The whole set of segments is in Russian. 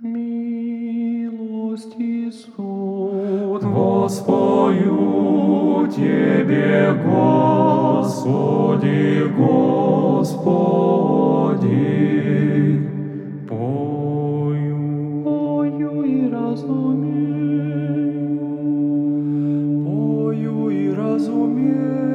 Милость и суд воспою Тебе, Господи, Господи. Пою, пою и разумею, пою и разумею,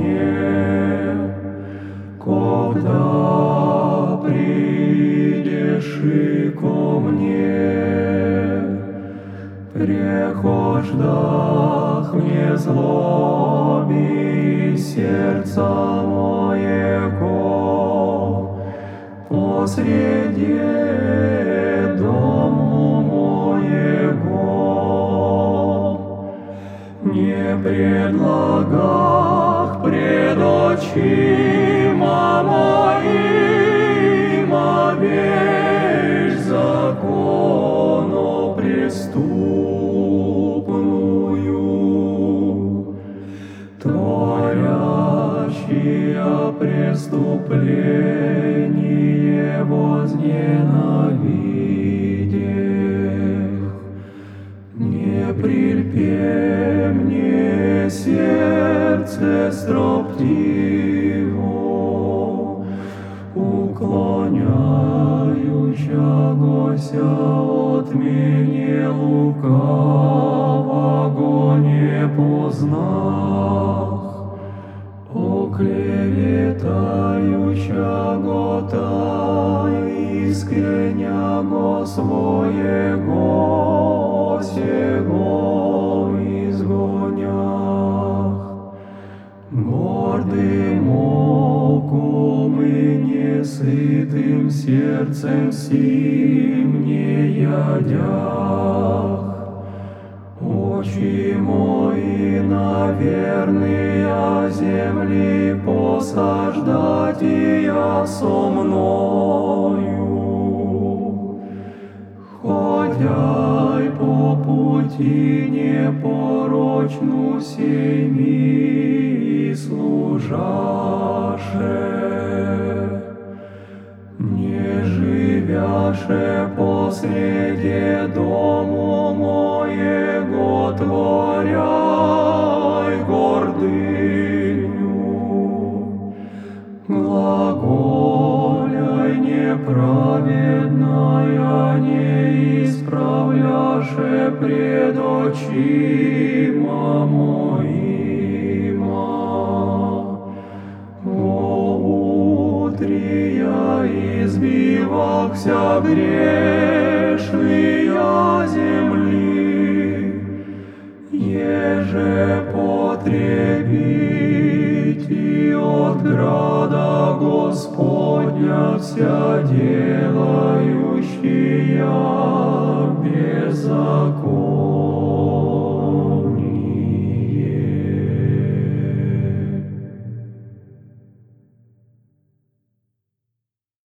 непорочне, когда придешь ко мне, прехождах мне злоби сердца моего, посреди не предлагах пред очима моима вещь закону преступную, творящая преступление возненавидех. Не прильпе мне сердце строптиво, уклоняющегося от меня лукавого не познах, оклеветающего та искреняго своего сего и несытым сердцем сим не ядях, Очи мои, наверные, земли посаждать я со мною. Ходяй по пути непорочну семи служаше, живяше посреди дому моего творяй гордыню. Глаголяй неправедная, не исправляше пред очима моима. Избивахся грешная земли, еже потребить и от града Господня вся делающая